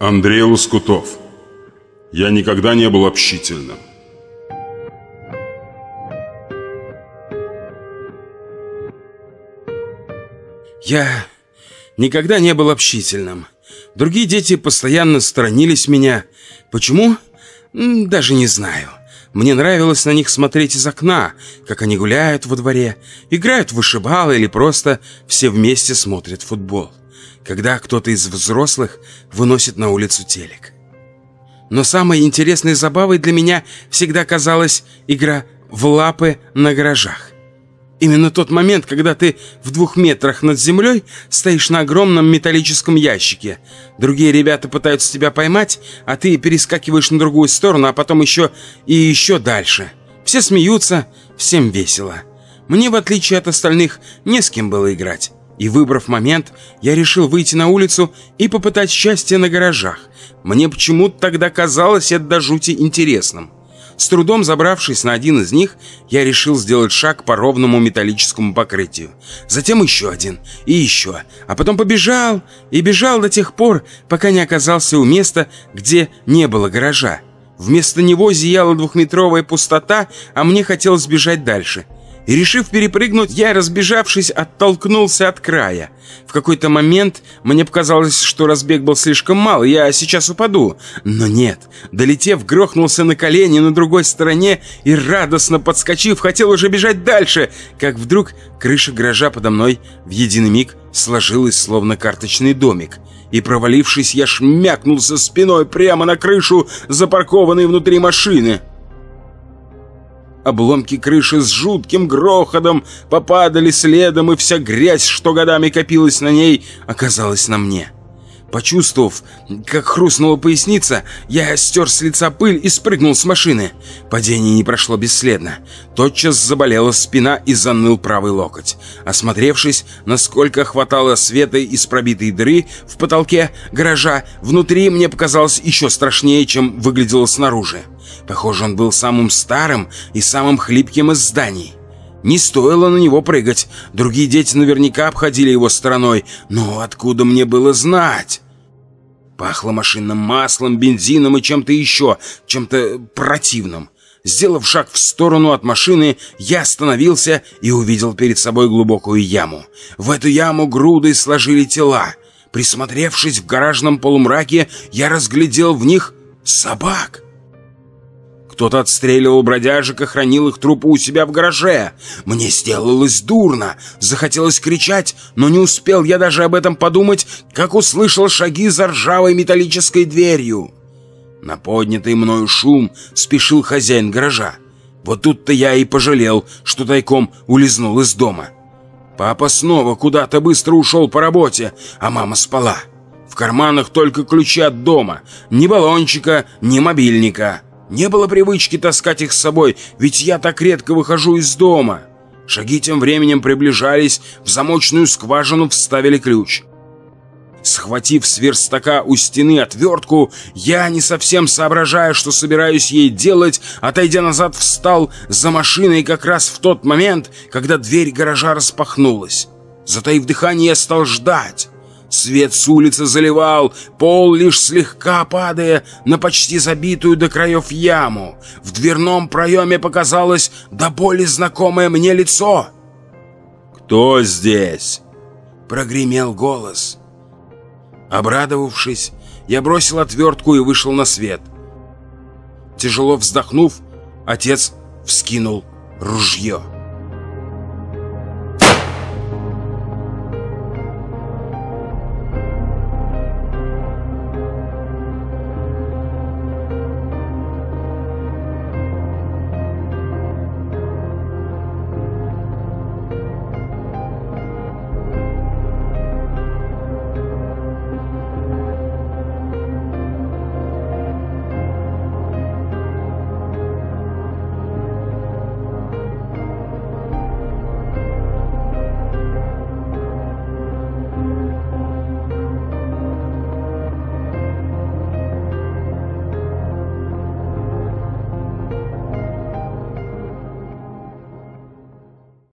Андрей Лоскутов. Я никогда не был общительным. Я никогда не был общительным. Другие дети постоянно сторонились меня. Почему? Даже не знаю. Мне нравилось на них смотреть из окна, как они гуляют во дворе, играют в вышибалы или просто все вместе смотрят футбол, когда кто-то из взрослых выносит на улицу телек. Но самой интересной забавой для меня всегда казалась игра в лапы на гаражах. Именно тот момент, когда ты в двух метрах над землей стоишь на огромном металлическом ящике. Другие ребята пытаются тебя поймать, а ты перескакиваешь на другую сторону, а потом еще и еще дальше. Все смеются, всем весело. Мне, в отличие от остальных, не с кем было играть. И выбрав момент, я решил выйти на улицу и попытать счастье на гаражах. Мне почему-то тогда казалось это до жути интересным. С трудом забравшись на один из них, я решил сделать шаг по ровному металлическому покрытию. Затем еще один и еще, а потом побежал и бежал до тех пор, пока не оказался у места, где не было гаража. Вместо него зияла двухметровая пустота, а мне хотелось бежать дальше – и, решив перепрыгнуть, я, разбежавшись, оттолкнулся от края. В какой-то момент мне показалось, что разбег был слишком мал, я сейчас упаду. Но нет, долетев, грохнулся на колени на другой стороне и, радостно подскочив, хотел уже бежать дальше, как вдруг крыша гаража подо мной в единый миг сложилась, словно карточный домик. И, провалившись, я шмякнулся спиной прямо на крышу, запаркованной внутри машины. Обломки крыши с жутким грохотом попадали следом, и вся грязь, что годами копилась на ней, оказалась на мне. Почувствовав, как хрустнула поясница, я стер с лица пыль и спрыгнул с машины. Падение не прошло бесследно. Тотчас заболела спина и заныл правый локоть. Осмотревшись, насколько хватало света из пробитой дыры в потолке гаража, внутри мне показалось еще страшнее, чем выглядело снаружи. Похоже, он был самым старым и самым хлипким из зданий. Не стоило на него прыгать. Другие дети наверняка обходили его стороной. Но откуда мне было знать? Пахло машинным маслом, бензином и чем-то еще, чем-то противным. Сделав шаг в сторону от машины, я остановился и увидел перед собой глубокую яму. В эту яму грудой сложили тела. Присмотревшись в гаражном полумраке, я разглядел в них собак. Кто-то отстреливал бродяжек и хранил их трупы у себя в гараже. Мне сделалось дурно. Захотелось кричать, но не успел я даже об этом подумать, как услышал шаги за ржавой металлической дверью. На поднятый мною шум спешил хозяин гаража. Вот тут-то я и пожалел, что тайком улизнул из дома. Папа снова куда-то быстро ушел по работе, а мама спала. В карманах только ключи от дома. Ни баллончика, ни мобильника. Не было привычки таскать их с собой, ведь я так редко выхожу из дома. Шаги тем временем приближались, в замочную скважину вставили ключ. Схватив с верстака у стены отвертку, я, не совсем соображая, что собираюсь ей делать, отойдя назад, встал за машиной как раз в тот момент, когда дверь гаража распахнулась. Затаив дыхание, я стал ждать. Свет с улицы заливал, пол лишь слегка падая на почти забитую до краев яму. В дверном проеме показалось до боли знакомое мне лицо. «Кто здесь?» — прогремел голос. Обрадовавшись, я бросил отвертку и вышел на свет. Тяжело вздохнув, отец вскинул ружье.